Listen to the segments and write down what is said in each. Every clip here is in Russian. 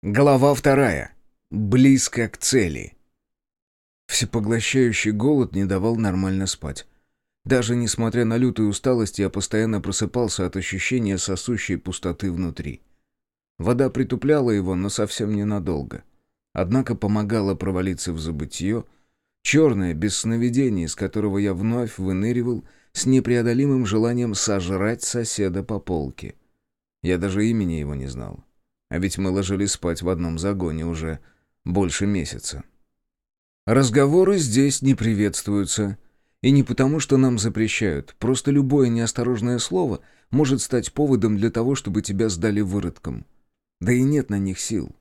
Глава вторая. Близко к цели. Всепоглощающий голод не давал нормально спать. Даже несмотря на лютую усталость, я постоянно просыпался от ощущения сосущей пустоты внутри. Вода притупляла его, но совсем ненадолго. Однако помогала провалиться в забытье, черное, без сновидений, из которого я вновь выныривал с непреодолимым желанием сожрать соседа по полке. Я даже имени его не знал. А ведь мы ложились спать в одном загоне уже больше месяца. Разговоры здесь не приветствуются. И не потому, что нам запрещают. Просто любое неосторожное слово может стать поводом для того, чтобы тебя сдали выродком. Да и нет на них сил.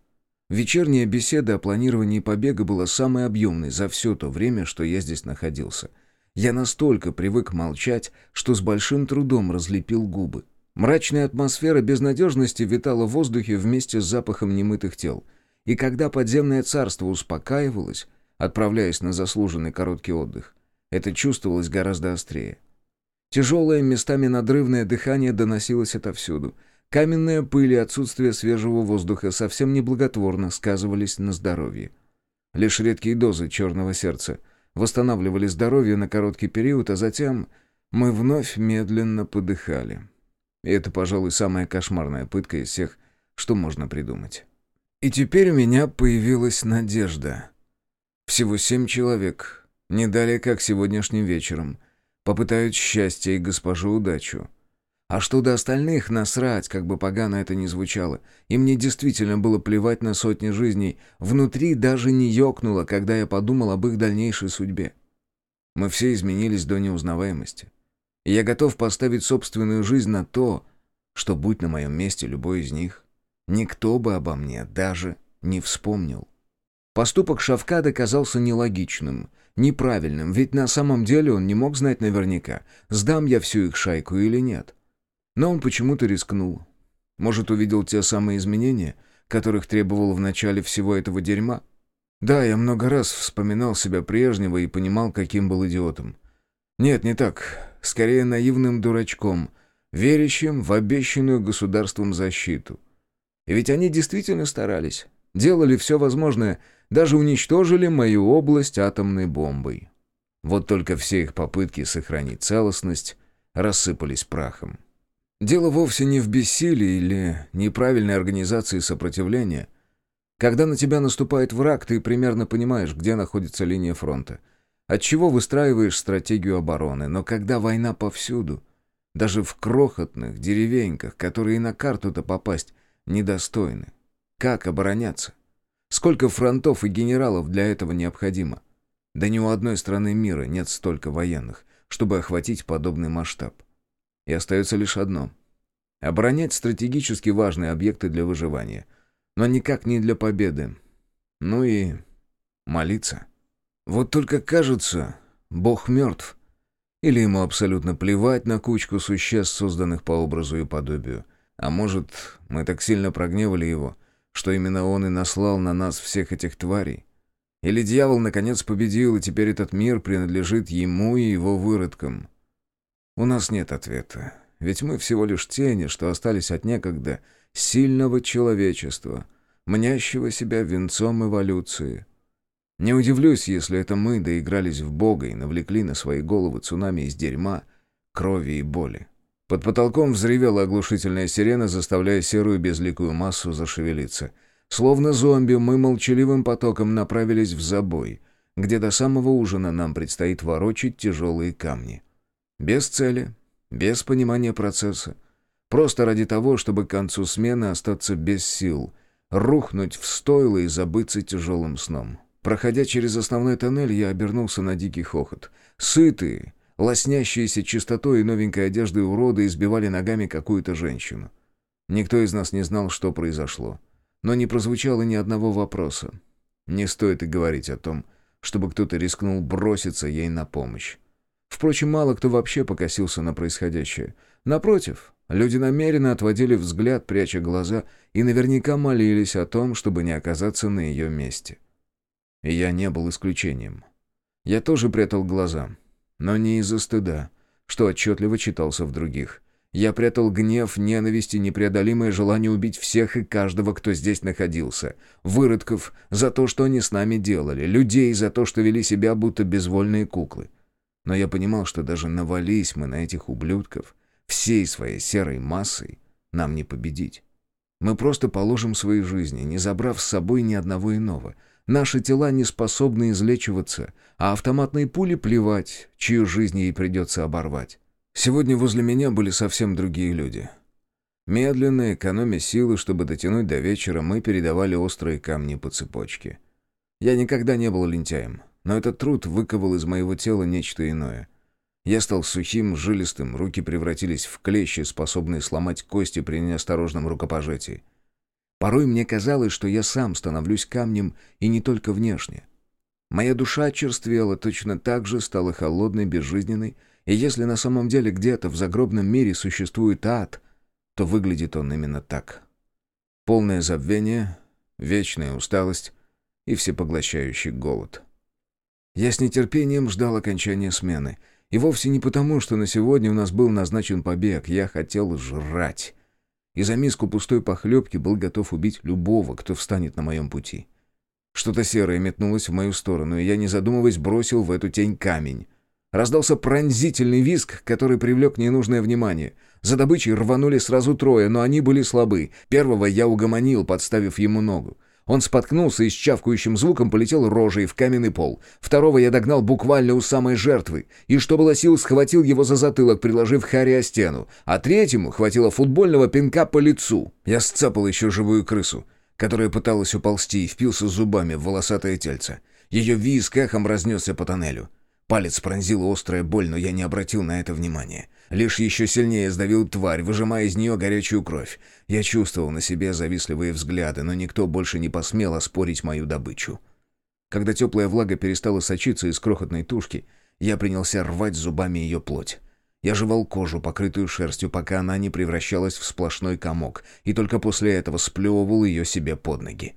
Вечерняя беседа о планировании побега была самой объемной за все то время, что я здесь находился. Я настолько привык молчать, что с большим трудом разлепил губы. Мрачная атмосфера безнадежности витала в воздухе вместе с запахом немытых тел. И когда подземное царство успокаивалось, отправляясь на заслуженный короткий отдых, это чувствовалось гораздо острее. Тяжелое, местами надрывное дыхание доносилось отовсюду. Каменная пыль и отсутствие свежего воздуха совсем неблаготворно сказывались на здоровье. Лишь редкие дозы черного сердца восстанавливали здоровье на короткий период, а затем мы вновь медленно подыхали. И это, пожалуй, самая кошмарная пытка из всех, что можно придумать. И теперь у меня появилась надежда. Всего семь человек, не далее как сегодняшним вечером, попытают счастье и госпожу удачу. А что до остальных, насрать, как бы погано это ни звучало. И мне действительно было плевать на сотни жизней. Внутри даже не ёкнуло, когда я подумал об их дальнейшей судьбе. Мы все изменились до неузнаваемости я готов поставить собственную жизнь на то, что, будь на моем месте любой из них, никто бы обо мне даже не вспомнил. Поступок Шавкада казался нелогичным, неправильным, ведь на самом деле он не мог знать наверняка, сдам я всю их шайку или нет. Но он почему-то рискнул. Может, увидел те самые изменения, которых требовал в начале всего этого дерьма? Да, я много раз вспоминал себя прежнего и понимал, каким был идиотом. Нет, не так скорее наивным дурачком, верящим в обещанную государством защиту. И ведь они действительно старались, делали все возможное, даже уничтожили мою область атомной бомбой. Вот только все их попытки сохранить целостность рассыпались прахом. Дело вовсе не в бессилии или неправильной организации сопротивления. Когда на тебя наступает враг, ты примерно понимаешь, где находится линия фронта — Отчего выстраиваешь стратегию обороны, но когда война повсюду, даже в крохотных деревеньках, которые на карту-то попасть недостойны, как обороняться? Сколько фронтов и генералов для этого необходимо? Да ни у одной страны мира нет столько военных, чтобы охватить подобный масштаб. И остается лишь одно — оборонять стратегически важные объекты для выживания, но никак не для победы. Ну и молиться. Вот только кажется, Бог мертв. Или ему абсолютно плевать на кучку существ, созданных по образу и подобию. А может, мы так сильно прогневали его, что именно он и наслал на нас всех этих тварей? Или дьявол наконец победил, и теперь этот мир принадлежит ему и его выродкам? У нас нет ответа. Ведь мы всего лишь тени, что остались от некогда сильного человечества, мнящего себя венцом эволюции. Не удивлюсь, если это мы доигрались в Бога и навлекли на свои головы цунами из дерьма, крови и боли. Под потолком взревела оглушительная сирена, заставляя серую безликую массу зашевелиться. Словно зомби, мы молчаливым потоком направились в забой, где до самого ужина нам предстоит ворочить тяжелые камни. Без цели, без понимания процесса. Просто ради того, чтобы к концу смены остаться без сил, рухнуть в стойло и забыться тяжелым сном. Проходя через основной тоннель, я обернулся на дикий хохот. Сытые, лоснящиеся чистотой и новенькой одеждой уроды избивали ногами какую-то женщину. Никто из нас не знал, что произошло. Но не прозвучало ни одного вопроса. Не стоит и говорить о том, чтобы кто-то рискнул броситься ей на помощь. Впрочем, мало кто вообще покосился на происходящее. Напротив, люди намеренно отводили взгляд, пряча глаза, и наверняка молились о том, чтобы не оказаться на ее месте. И я не был исключением. Я тоже прятал глаза, но не из-за стыда, что отчетливо читался в других. Я прятал гнев, ненависть и непреодолимое желание убить всех и каждого, кто здесь находился. Выродков за то, что они с нами делали, людей за то, что вели себя будто безвольные куклы. Но я понимал, что даже навались мы на этих ублюдков, всей своей серой массой, нам не победить. Мы просто положим свои жизни, не забрав с собой ни одного иного. Наши тела не способны излечиваться, а автоматные пули плевать, чью жизнь ей придется оборвать. Сегодня возле меня были совсем другие люди. Медленно, экономя силы, чтобы дотянуть до вечера, мы передавали острые камни по цепочке. Я никогда не был лентяем, но этот труд выковал из моего тела нечто иное. Я стал сухим, жилистым, руки превратились в клещи, способные сломать кости при неосторожном рукопожатии. Порой мне казалось, что я сам становлюсь камнем, и не только внешне. Моя душа очерствела, точно так же стала холодной, безжизненной, и если на самом деле где-то в загробном мире существует ад, то выглядит он именно так. Полное забвение, вечная усталость и всепоглощающий голод. Я с нетерпением ждал окончания смены. И вовсе не потому, что на сегодня у нас был назначен побег. Я хотел жрать. И за миску пустой похлебки был готов убить любого, кто встанет на моем пути. Что-то серое метнулось в мою сторону, и я, не задумываясь, бросил в эту тень камень. Раздался пронзительный визг, который привлек ненужное внимание. За добычей рванули сразу трое, но они были слабы. Первого я угомонил, подставив ему ногу. Он споткнулся и с чавкающим звуком полетел рожей в каменный пол. Второго я догнал буквально у самой жертвы. И что было сил, схватил его за затылок, приложив Харри о стену. А третьему хватило футбольного пинка по лицу. Я сцапал еще живую крысу, которая пыталась уползти и впился зубами в волосатое тельце. Ее визг эхом разнесся по тоннелю. Палец пронзила острая боль, но я не обратил на это внимания. Лишь еще сильнее сдавил тварь, выжимая из нее горячую кровь. Я чувствовал на себе завистливые взгляды, но никто больше не посмел оспорить мою добычу. Когда теплая влага перестала сочиться из крохотной тушки, я принялся рвать зубами ее плоть. Я жевал кожу, покрытую шерстью, пока она не превращалась в сплошной комок, и только после этого сплевывал ее себе под ноги.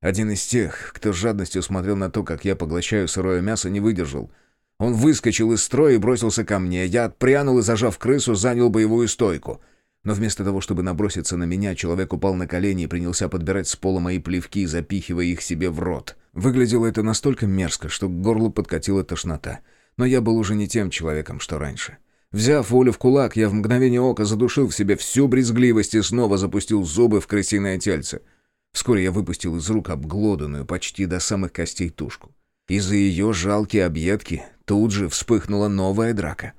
Один из тех, кто с жадностью смотрел на то, как я поглощаю сырое мясо, не выдержал — он выскочил из строя и бросился ко мне. Я отпрянул и, зажав крысу, занял боевую стойку. Но вместо того, чтобы наброситься на меня, человек упал на колени и принялся подбирать с пола мои плевки, запихивая их себе в рот. Выглядело это настолько мерзко, что к горлу подкатила тошнота. Но я был уже не тем человеком, что раньше. Взяв волю в кулак, я в мгновение ока задушил в себе всю брезгливость и снова запустил зубы в крысиное тельце. Вскоре я выпустил из рук обглоданную почти до самых костей тушку. Из-за ее жалкие объедки тут же вспыхнула новая драка.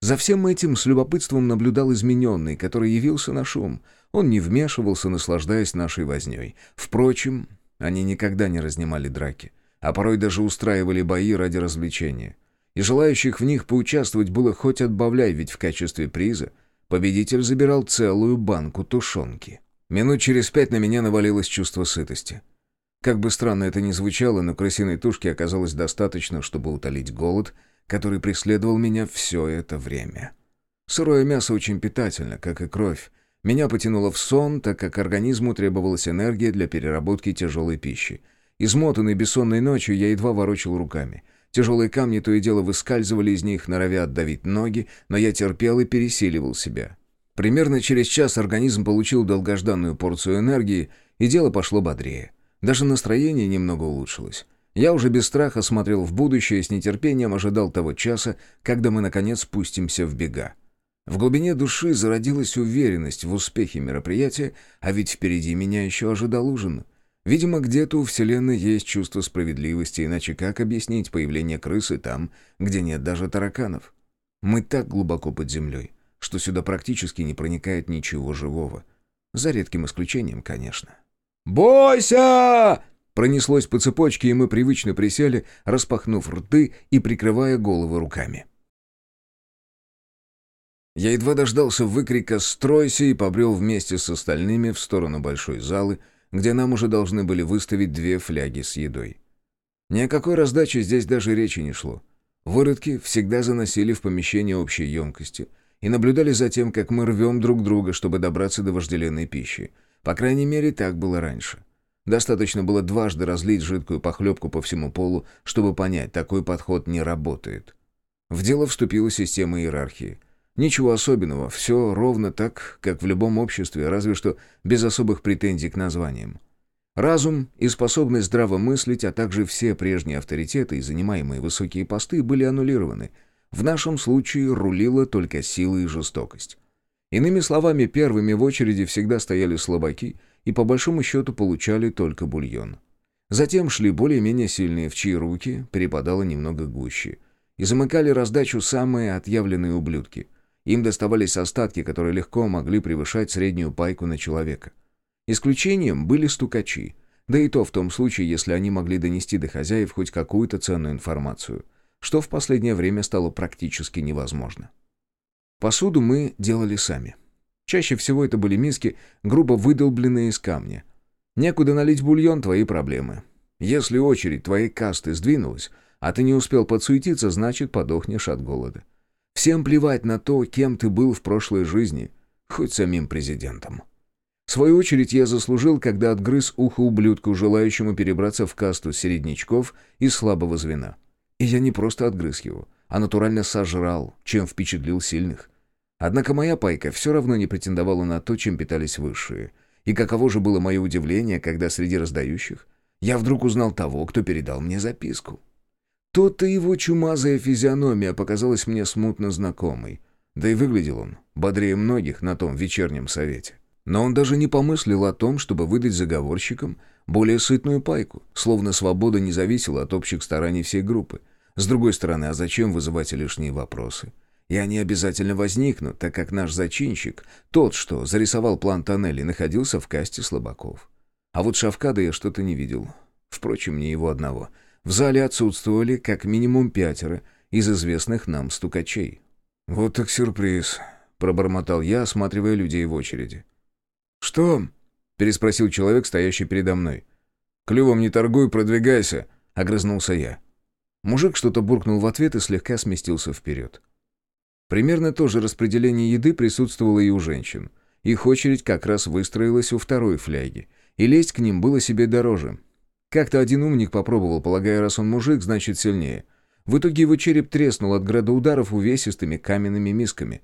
За всем этим с любопытством наблюдал измененный, который явился на шум. Он не вмешивался, наслаждаясь нашей вознёй. Впрочем, они никогда не разнимали драки, а порой даже устраивали бои ради развлечения. И желающих в них поучаствовать было хоть отбавляй, ведь в качестве приза победитель забирал целую банку тушенки. Минут через пять на меня навалилось чувство сытости. Как бы странно это ни звучало, но крысиной тушки оказалось достаточно, чтобы утолить голод, который преследовал меня все это время. Сырое мясо очень питательно, как и кровь. Меня потянуло в сон, так как организму требовалась энергия для переработки тяжелой пищи. Измотанный бессонной ночью, я едва ворочил руками. Тяжелые камни то и дело выскальзывали из них, норовя отдавить ноги, но я терпел и пересиливал себя. Примерно через час организм получил долгожданную порцию энергии, и дело пошло бодрее. Даже настроение немного улучшилось. Я уже без страха смотрел в будущее и с нетерпением ожидал того часа, когда мы, наконец, спустимся в бега. В глубине души зародилась уверенность в успехе мероприятия, а ведь впереди меня еще ожидал ужин. Видимо, где-то у Вселенной есть чувство справедливости, иначе как объяснить появление крысы там, где нет даже тараканов? Мы так глубоко под землей, что сюда практически не проникает ничего живого. За редким исключением, конечно. «Бойся!» Пронеслось по цепочке, и мы привычно присели, распахнув рты и прикрывая головы руками. Я едва дождался выкрика «Стройся!» и побрел вместе с остальными в сторону большой залы, где нам уже должны были выставить две фляги с едой. Ни о какой раздаче здесь даже речи не шло. Выродки всегда заносили в помещение общей емкости и наблюдали за тем, как мы рвем друг друга, чтобы добраться до вожделенной пищи — по крайней мере, так было раньше. Достаточно было дважды разлить жидкую похлебку по всему полу, чтобы понять, такой подход не работает. В дело вступила система иерархии. Ничего особенного, все ровно так, как в любом обществе, разве что без особых претензий к названиям. Разум и способность здраво мыслить, а также все прежние авторитеты и занимаемые высокие посты были аннулированы. В нашем случае рулила только сила и жестокость. Иными словами, первыми в очереди всегда стояли слабаки и по большому счету получали только бульон. Затем шли более-менее сильные, в чьи руки перепадало немного гуще. И замыкали раздачу самые отъявленные ублюдки. Им доставались остатки, которые легко могли превышать среднюю пайку на человека. Исключением были стукачи, да и то в том случае, если они могли донести до хозяев хоть какую-то ценную информацию, что в последнее время стало практически невозможно. Посуду мы делали сами. Чаще всего это были миски, грубо выдолбленные из камня. Некуда налить бульон – твои проблемы. Если очередь твоей касты сдвинулась, а ты не успел подсуетиться, значит, подохнешь от голода. Всем плевать на то, кем ты был в прошлой жизни, хоть самим президентом. Свою очередь я заслужил, когда отгрыз ухо ублюдку, желающему перебраться в касту середнячков из слабого звена. И я не просто отгрыз его, а натурально сожрал, чем впечатлил сильных. Однако моя пайка все равно не претендовала на то, чем питались высшие. И каково же было мое удивление, когда среди раздающих я вдруг узнал того, кто передал мне записку. То-то его чумазая физиономия показалась мне смутно знакомой. Да и выглядел он бодрее многих на том вечернем совете. Но он даже не помыслил о том, чтобы выдать заговорщикам более сытную пайку, словно свобода не зависела от общих стараний всей группы. С другой стороны, а зачем вызывать лишние вопросы? И они обязательно возникнут, так как наш зачинщик, тот, что зарисовал план тоннелей, находился в касте слабаков. А вот Шавкада я что-то не видел. Впрочем, не его одного. В зале отсутствовали как минимум пятеро из известных нам стукачей. «Вот так сюрприз», — пробормотал я, осматривая людей в очереди. «Что?» — переспросил человек, стоящий передо мной. «Клювом не торгуй, продвигайся», — огрызнулся я. Мужик что-то буркнул в ответ и слегка сместился вперед. Примерно то же распределение еды присутствовало и у женщин. Их очередь как раз выстроилась у второй фляги, и лезть к ним было себе дороже. Как-то один умник попробовал, полагая, раз он мужик, значит сильнее. В итоге его череп треснул от града ударов увесистыми каменными мисками.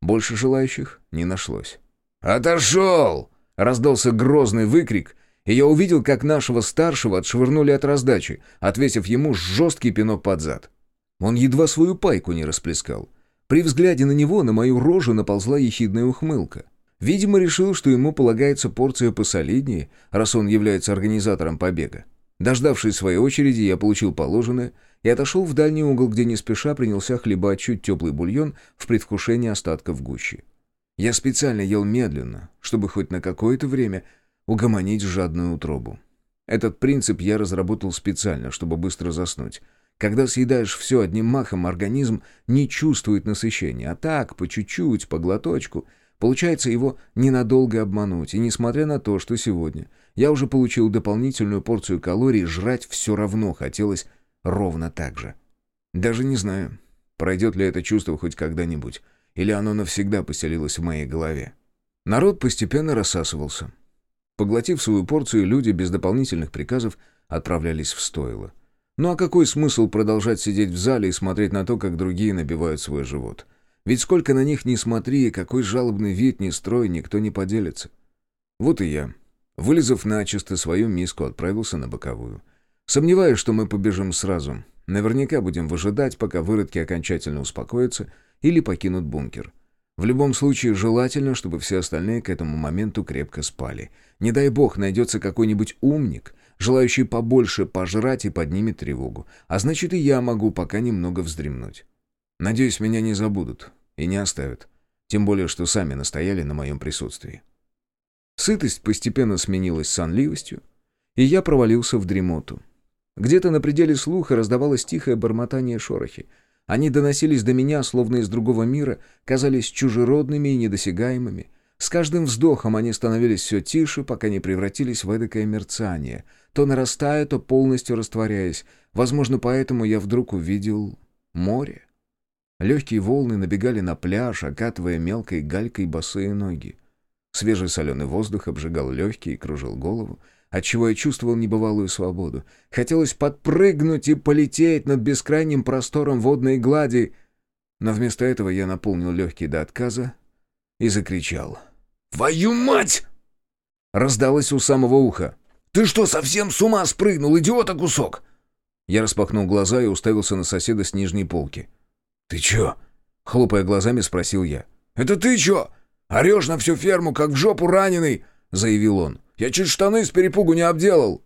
Больше желающих не нашлось. «Отошел!» — раздался грозный выкрик, и я увидел, как нашего старшего отшвырнули от раздачи, отвесив ему жесткий пинок под зад. Он едва свою пайку не расплескал. При взгляде на него на мою рожу наползла ехидная ухмылка. Видимо, решил, что ему полагается порция посолиднее, раз он является организатором побега. Дождавшись своей очереди, я получил положенное и отошел в дальний угол, где не спеша принялся хлебать чуть теплый бульон в предвкушении остатков гущи. Я специально ел медленно, чтобы хоть на какое-то время угомонить жадную утробу. Этот принцип я разработал специально, чтобы быстро заснуть. Когда съедаешь все одним махом, организм не чувствует насыщения, а так, по чуть-чуть, по глоточку, получается его ненадолго обмануть. И несмотря на то, что сегодня я уже получил дополнительную порцию калорий, жрать все равно хотелось ровно так же. Даже не знаю, пройдет ли это чувство хоть когда-нибудь или оно навсегда поселилось в моей голове. Народ постепенно рассасывался. Поглотив свою порцию, люди без дополнительных приказов отправлялись в стойло. Ну а какой смысл продолжать сидеть в зале и смотреть на то, как другие набивают свой живот? Ведь сколько на них ни смотри, какой жалобный вид ни строй, никто не поделится. Вот и я, вылезав начисто свою миску, отправился на боковую. Сомневаюсь, что мы побежим сразу. Наверняка будем выжидать, пока выродки окончательно успокоятся или покинут бункер. В любом случае, желательно, чтобы все остальные к этому моменту крепко спали. Не дай бог, найдется какой-нибудь умник, желающий побольше пожрать и поднимет тревогу. А значит, и я могу пока немного вздремнуть. Надеюсь, меня не забудут и не оставят. Тем более, что сами настояли на моем присутствии. Сытость постепенно сменилась сонливостью, и я провалился в дремоту. Где-то на пределе слуха раздавалось тихое бормотание шорохи — они доносились до меня, словно из другого мира, казались чужеродными и недосягаемыми. С каждым вздохом они становились все тише, пока не превратились в эдакое мерцание, то нарастая, то полностью растворяясь. Возможно, поэтому я вдруг увидел море. Легкие волны набегали на пляж, окатывая мелкой галькой босые ноги. Свежий соленый воздух обжигал легкие и кружил голову, отчего я чувствовал небывалую свободу. Хотелось подпрыгнуть и полететь над бескрайним простором водной глади, Но вместо этого я наполнил легкие до отказа и закричал. «Твою мать!» Раздалось у самого уха. «Ты что, совсем с ума спрыгнул, идиота кусок?» Я распахнул глаза и уставился на соседа с нижней полки. «Ты чё?» — хлопая глазами, спросил я. «Это ты чё? Орёшь на всю ферму, как в жопу раненый!» — заявил он. «Я чуть штаны с перепугу не обделал!»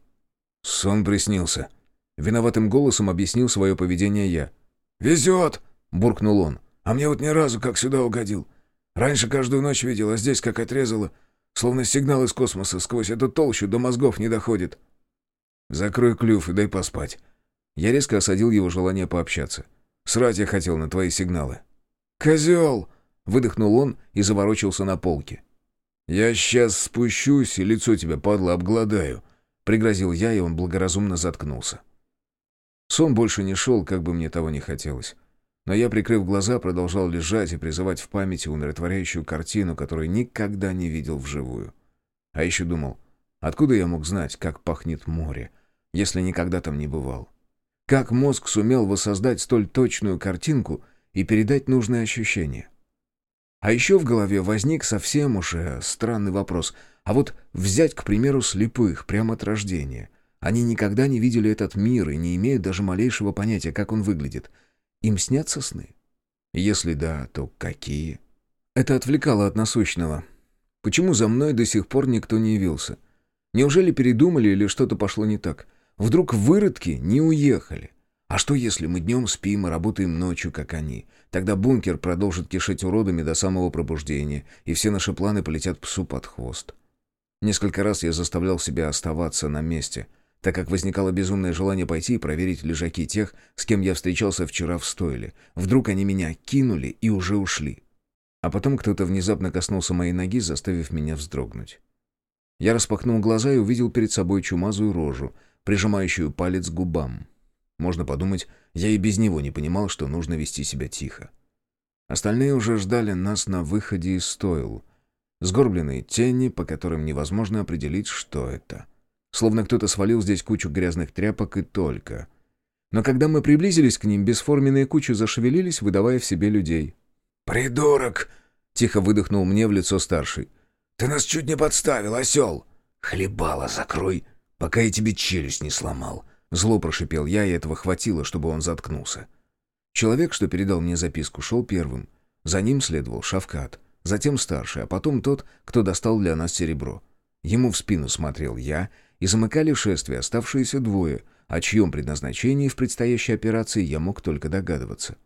Сон приснился. Виноватым голосом объяснил свое поведение я. «Везет!» — буркнул он. «А мне вот ни разу как сюда угодил. Раньше каждую ночь видел, а здесь как отрезало. Словно сигнал из космоса сквозь эту толщу до мозгов не доходит». «Закрой клюв и дай поспать». Я резко осадил его желание пообщаться. «Срать я хотел на твои сигналы». «Козел!» — выдохнул он и заворочился на полке. «Я сейчас спущусь и лицо тебя, падла, обгладаю», — пригрозил я, и он благоразумно заткнулся. Сон больше не шел, как бы мне того не хотелось. Но я, прикрыв глаза, продолжал лежать и призывать в памяти умиротворяющую картину, которую никогда не видел вживую. А еще думал, откуда я мог знать, как пахнет море, если никогда там не бывал? Как мозг сумел воссоздать столь точную картинку и передать нужные ощущения? А еще в голове возник совсем уж э, странный вопрос. А вот взять, к примеру, слепых прямо от рождения. Они никогда не видели этот мир и не имеют даже малейшего понятия, как он выглядит — им снятся сны? Если да, то какие? Это отвлекало от насущного. Почему за мной до сих пор никто не явился? Неужели передумали или что-то пошло не так? Вдруг выродки не уехали? А что если мы днем спим и работаем ночью, как они? Тогда бункер продолжит кишеть уродами до самого пробуждения, и все наши планы полетят псу под хвост. Несколько раз я заставлял себя оставаться на месте, так как возникало безумное желание пойти и проверить лежаки тех, с кем я встречался вчера в стойле. Вдруг они меня кинули и уже ушли. А потом кто-то внезапно коснулся моей ноги, заставив меня вздрогнуть. Я распахнул глаза и увидел перед собой чумазую рожу, прижимающую палец к губам. Можно подумать, я и без него не понимал, что нужно вести себя тихо. Остальные уже ждали нас на выходе из стойл. Сгорбленные тени, по которым невозможно определить, что это — Словно кто-то свалил здесь кучу грязных тряпок и только. Но когда мы приблизились к ним, бесформенные кучи зашевелились, выдавая в себе людей. «Придурок!» — тихо выдохнул мне в лицо старший. «Ты нас чуть не подставил, осел!» «Хлебало закрой, пока я тебе челюсть не сломал!» Зло прошипел я, и этого хватило, чтобы он заткнулся. Человек, что передал мне записку, шел первым. За ним следовал Шавкат, затем старший, а потом тот, кто достал для нас серебро. Ему в спину смотрел я, и замыкали шествие оставшиеся двое, о чьем предназначении в предстоящей операции я мог только догадываться.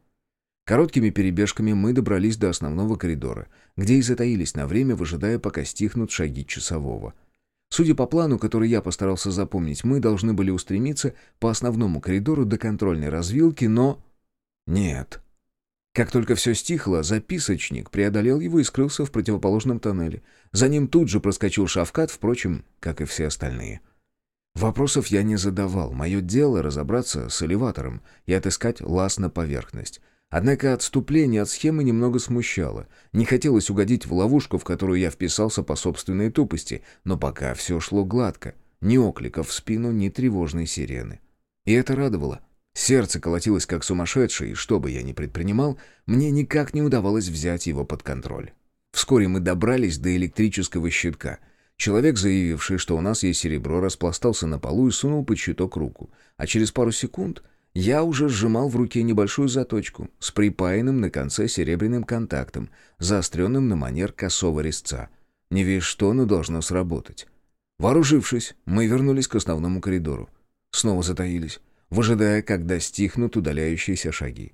Короткими перебежками мы добрались до основного коридора, где и затаились на время, выжидая, пока стихнут шаги часового. Судя по плану, который я постарался запомнить, мы должны были устремиться по основному коридору до контрольной развилки, но... Нет. Как только все стихло, записочник преодолел его и скрылся в противоположном тоннеле. За ним тут же проскочил Шавкат, впрочем, как и все остальные. Вопросов я не задавал. Мое дело — разобраться с элеватором и отыскать лаз на поверхность. Однако отступление от схемы немного смущало. Не хотелось угодить в ловушку, в которую я вписался по собственной тупости, но пока все шло гладко. Ни оклика в спину, ни тревожной сирены. И это радовало. Сердце колотилось как сумасшедшее, и что бы я ни предпринимал, мне никак не удавалось взять его под контроль. Вскоре мы добрались до электрического щитка. Человек, заявивший, что у нас есть серебро, распластался на полу и сунул под щиток руку. А через пару секунд я уже сжимал в руке небольшую заточку с припаянным на конце серебряным контактом, заостренным на манер косого резца. Не весь что, но должно сработать. Вооружившись, мы вернулись к основному коридору. Снова затаились выжидая, когда стихнут удаляющиеся шаги.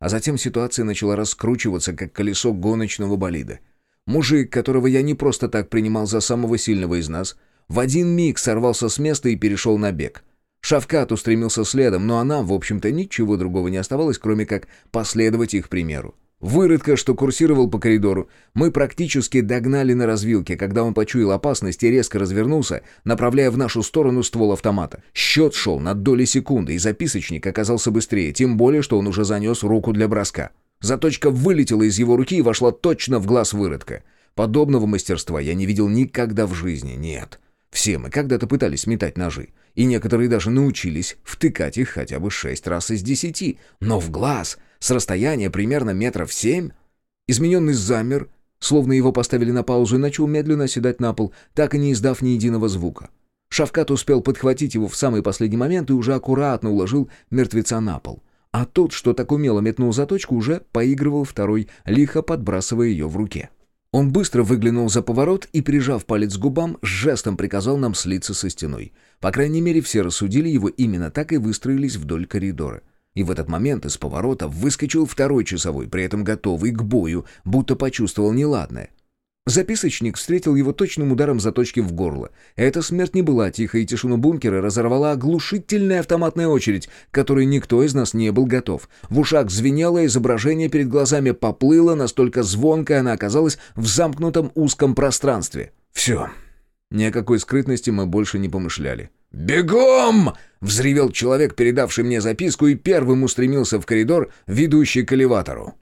А затем ситуация начала раскручиваться, как колесо гоночного болида. Мужик, которого я не просто так принимал за самого сильного из нас, в один миг сорвался с места и перешел на бег. Шавкат устремился следом, но она, в общем-то, ничего другого не оставалось, кроме как последовать их примеру. Выродка, что курсировал по коридору, мы практически догнали на развилке, когда он почуял опасность и резко развернулся, направляя в нашу сторону ствол автомата. Счет шел на доли секунды, и записочник оказался быстрее, тем более, что он уже занес руку для броска. Заточка вылетела из его руки и вошла точно в глаз выродка. Подобного мастерства я не видел никогда в жизни, нет. Все мы когда-то пытались метать ножи, и некоторые даже научились втыкать их хотя бы шесть раз из десяти, но в глаз — с расстояния примерно метров семь. Измененный замер, словно его поставили на паузу, и начал медленно оседать на пол, так и не издав ни единого звука. Шавкат успел подхватить его в самый последний момент и уже аккуратно уложил мертвеца на пол. А тот, что так умело метнул заточку, уже поигрывал второй, лихо подбрасывая ее в руке. Он быстро выглянул за поворот и, прижав палец к губам, жестом приказал нам слиться со стеной. По крайней мере, все рассудили его именно так и выстроились вдоль коридора. И в этот момент из поворота выскочил второй часовой, при этом готовый к бою, будто почувствовал неладное. Записочник встретил его точным ударом заточки в горло. Эта смерть не была тихой, и тишину бункера разорвала оглушительная автоматная очередь, к которой никто из нас не был готов. В ушах звенело, изображение перед глазами поплыло, настолько звонкое она оказалась в замкнутом узком пространстве. Все. Никакой скрытности мы больше не помышляли. «Бегом!» — взревел человек, передавший мне записку, и первым устремился в коридор, ведущий к элеватору.